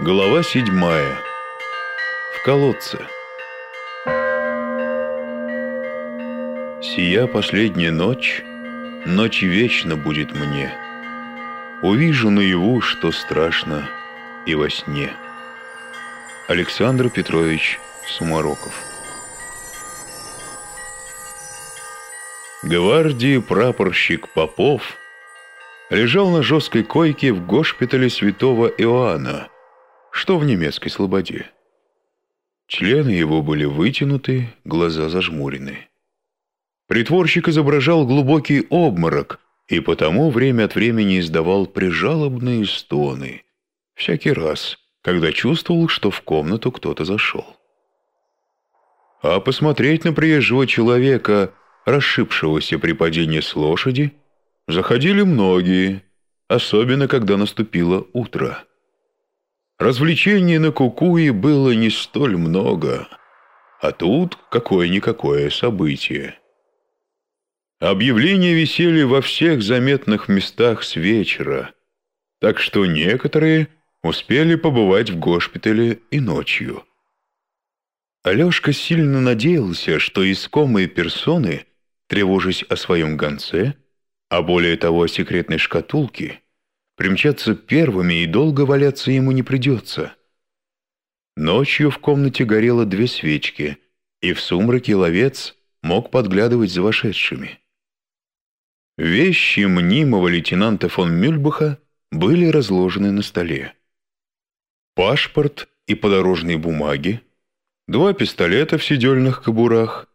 Глава седьмая. В колодце. Сия последняя ночь, ночь вечно будет мне. Увижу наяву, что страшно, и во сне. Александр Петрович Сумароков. Гвардии прапорщик Попов лежал на жесткой койке в госпитале святого Иоанна, что в немецкой слободе. Члены его были вытянуты, глаза зажмурены. Притворщик изображал глубокий обморок и потому время от времени издавал прижалобные стоны, всякий раз, когда чувствовал, что в комнату кто-то зашел. А посмотреть на приезжего человека, расшибшегося при падении с лошади, заходили многие, особенно когда наступило утро. Развлечений на Кукуе было не столь много, а тут какое-никакое событие. Объявления висели во всех заметных местах с вечера, так что некоторые успели побывать в госпитале и ночью. Алешка сильно надеялся, что искомые персоны, тревожась о своем гонце, а более того о секретной шкатулке, Примчаться первыми и долго валяться ему не придется. Ночью в комнате горело две свечки, и в сумраке ловец мог подглядывать за вошедшими. Вещи мнимого лейтенанта фон Мюльбаха были разложены на столе. Пашпорт и подорожные бумаги, два пистолета в сидельных кобурах,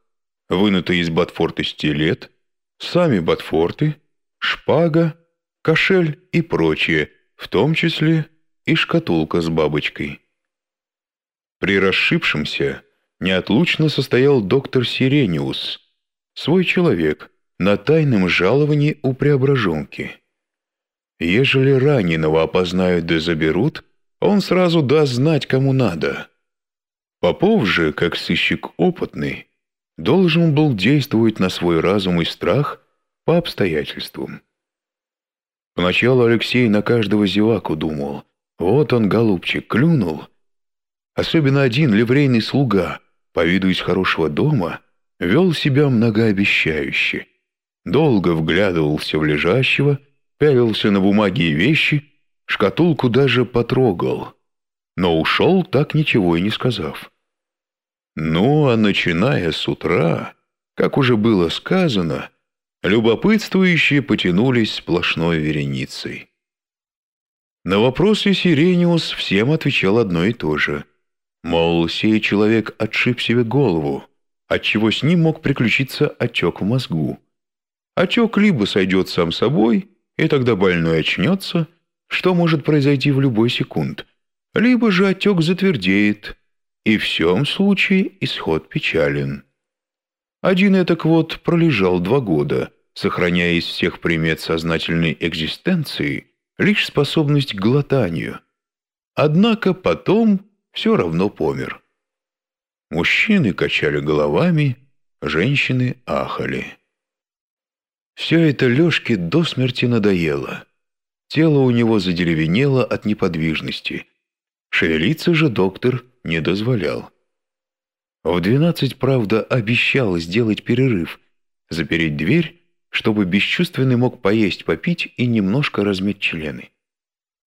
вынутый из Батфорта стилет, сами Батфорты, шпага кошель и прочее, в том числе и шкатулка с бабочкой. При расшибшемся неотлучно состоял доктор Сирениус, свой человек, на тайном жаловании у преображенки. Ежели раненого опознают да заберут, он сразу даст знать, кому надо. Попов же, как сыщик опытный, должен был действовать на свой разум и страх по обстоятельствам. Поначалу Алексей на каждого зеваку думал. Вот он, голубчик, клюнул. Особенно один ливрейный слуга, по виду из хорошего дома, вел себя многообещающе. Долго вглядывался в лежащего, пялился на бумаги и вещи, шкатулку даже потрогал. Но ушел, так ничего и не сказав. Ну, а начиная с утра, как уже было сказано, Любопытствующие потянулись сплошной вереницей. На вопросы Сирениус всем отвечал одно и то же. Мол, сей человек отшиб себе голову, отчего с ним мог приключиться отек в мозгу. Отек либо сойдет сам собой, и тогда больной очнется, что может произойти в любой секунд, либо же отек затвердеет, и в всем случае исход печален. Один этак вот пролежал два года, сохраняя из всех примет сознательной экзистенции лишь способность к глотанию. Однако потом все равно помер. Мужчины качали головами, женщины ахали. Все это Лешке до смерти надоело. Тело у него задеревенело от неподвижности. Шевелиться же доктор не дозволял. В двенадцать, правда, обещал сделать перерыв, запереть дверь, чтобы бесчувственный мог поесть, попить и немножко размять члены.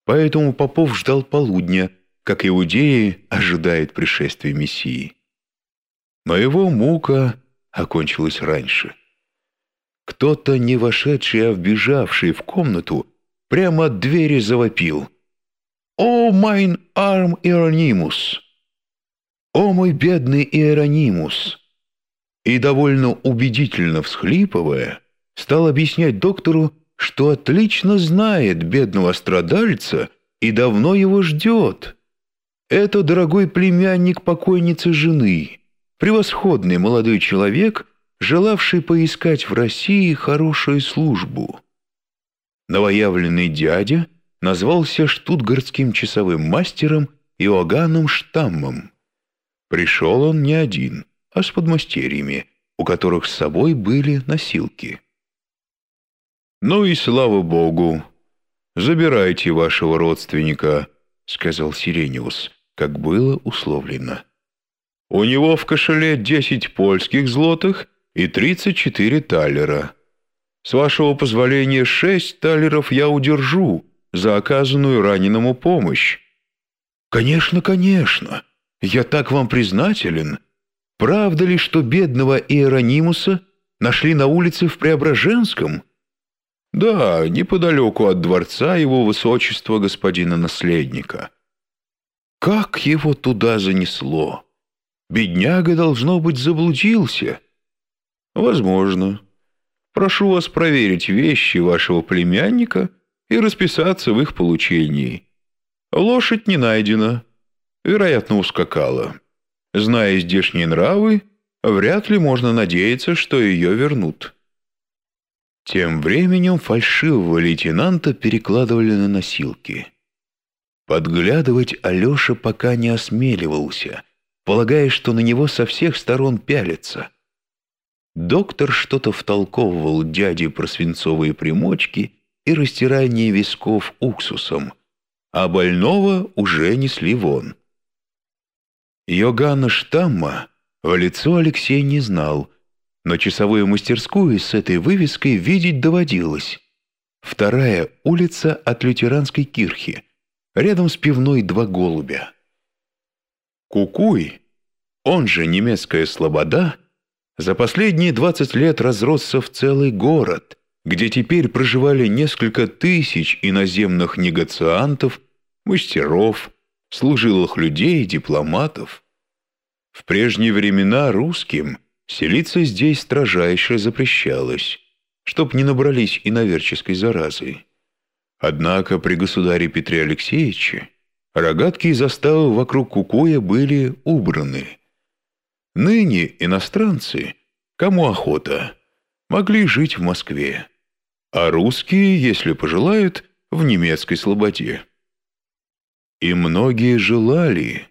Поэтому Попов ждал полудня, как иудеи ожидают пришествия Мессии. Но его мука окончилась раньше. Кто-то, не вошедший, а вбежавший в комнату, прямо от двери завопил. «О, майн арм Иеронимус!» «О мой бедный Иеронимус!» И довольно убедительно всхлипывая, стал объяснять доктору, что отлично знает бедного страдальца и давно его ждет. Это дорогой племянник покойницы жены, превосходный молодой человек, желавший поискать в России хорошую службу. Новоявленный дядя назвался штутгартским часовым мастером Иоганном Штаммом. Пришел он не один, а с подмастерьями, у которых с собой были носилки. «Ну и слава богу! Забирайте вашего родственника», — сказал Сирениус, как было условлено. «У него в кошеле десять польских злотых и тридцать четыре талера. С вашего позволения, шесть талеров я удержу за оказанную раненому помощь». «Конечно, конечно. Я так вам признателен. Правда ли, что бедного Иеронимуса нашли на улице в Преображенском?» «Да, неподалеку от дворца его высочества господина наследника». «Как его туда занесло? Бедняга, должно быть, заблудился». «Возможно. Прошу вас проверить вещи вашего племянника и расписаться в их получении. Лошадь не найдена. Вероятно, ускакала. Зная здешние нравы, вряд ли можно надеяться, что ее вернут». Тем временем фальшивого лейтенанта перекладывали на носилки. Подглядывать Алеша пока не осмеливался, полагая, что на него со всех сторон пялятся. Доктор что-то втолковывал дяде про свинцовые примочки и растирание висков уксусом, а больного уже несли вон. Йоганна Штамма в лицо Алексей не знал, но часовую мастерскую с этой вывеской видеть доводилось. Вторая улица от лютеранской кирхи, рядом с пивной «Два голубя». Кукуй, он же немецкая слобода, за последние 20 лет разросся в целый город, где теперь проживали несколько тысяч иноземных негациантов, мастеров, служилых людей, дипломатов. В прежние времена русским – Селиться здесь строжайше запрещалось, чтоб не набрались иноверческой заразы. Однако при государе Петре Алексеевиче рогатки и заставы вокруг Кукуя были убраны. Ныне иностранцы, кому охота, могли жить в Москве, а русские, если пожелают, в немецкой слободе. И многие желали,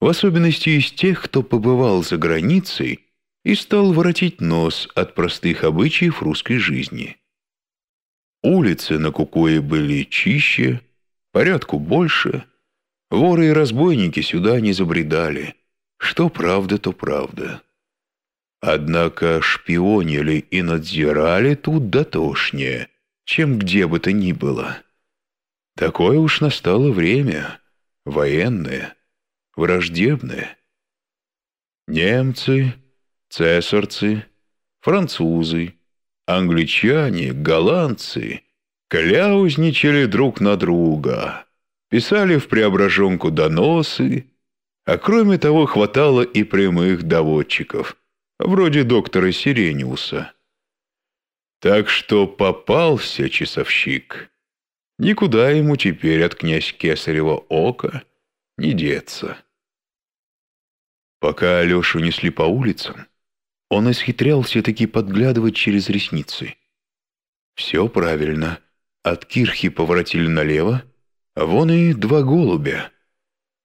в особенности из тех, кто побывал за границей и стал воротить нос от простых обычаев русской жизни. Улицы на Кукуе были чище, порядку больше, воры и разбойники сюда не забредали, что правда, то правда. Однако шпионили и надзирали тут дотошнее, чем где бы то ни было. Такое уж настало время, военное, враждебное. Немцы цесарцы, французы, англичане, голландцы кляузничали друг на друга, писали в преображенку доносы, а кроме того хватало и прямых доводчиков, вроде доктора Сирениуса. Так что попался часовщик. Никуда ему теперь от князь Кесарева ока не деться. Пока Алешу несли по улицам, он исхитрялся-таки подглядывать через ресницы. Все правильно. От кирхи поворотили налево, а вон и два голубя.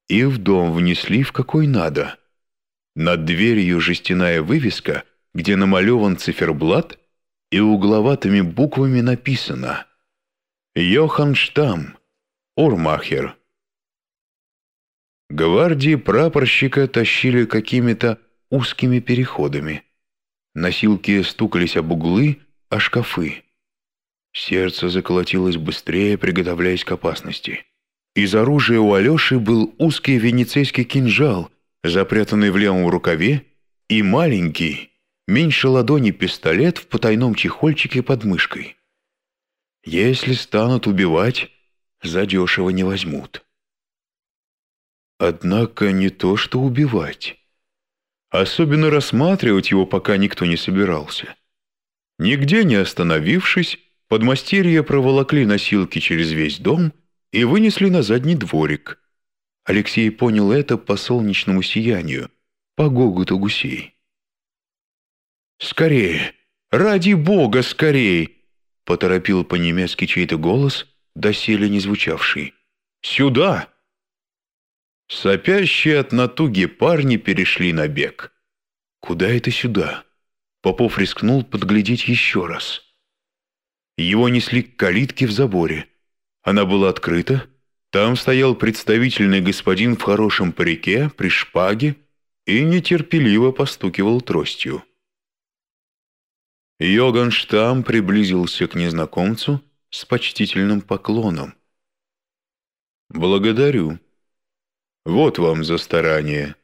И в дом внесли в какой надо. Над дверью жестяная вывеска, где намалеван циферблат, и угловатыми буквами написано «Йохан Штам, Урмахер». Гвардии прапорщика тащили какими-то узкими переходами. Носилки стукались об углы, о шкафы. Сердце заколотилось быстрее, приготовляясь к опасности. Из оружия у Алеши был узкий венецейский кинжал, запрятанный в левом рукаве, и маленький, меньше ладони пистолет в потайном чехольчике под мышкой. Если станут убивать, задешево не возьмут. Однако не то что убивать. Особенно рассматривать его пока никто не собирался. Нигде не остановившись, подмастерья проволокли носилки через весь дом и вынесли на задний дворик. Алексей понял это по солнечному сиянию, по гоготу гусей. «Скорее! Ради бога, скорей!» — поторопил по-немецки чей-то голос, доселе не звучавший. «Сюда!» Сопящие от натуги парни перешли на бег. Куда это сюда? Попов рискнул подглядеть еще раз. Его несли к калитке в заборе. Она была открыта, Там стоял представительный господин в хорошем парике, при шпаге и нетерпеливо постукивал тростью. Йоган Штам приблизился к незнакомцу с почтительным поклоном. «Благодарю. Вот вам за старание».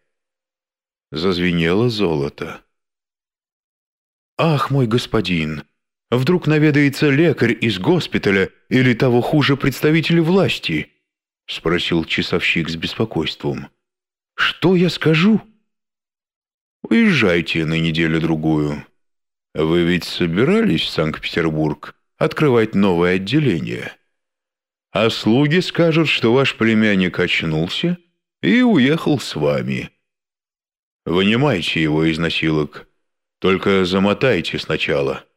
Зазвенело золото. «Ах, мой господин! Вдруг наведается лекарь из госпиталя или того хуже представитель власти?» — спросил часовщик с беспокойством. «Что я скажу?» «Уезжайте на неделю-другую. Вы ведь собирались в Санкт-Петербург открывать новое отделение. А слуги скажут, что ваш племянник очнулся и уехал с вами. Вынимайте его из носилок, только замотайте сначала».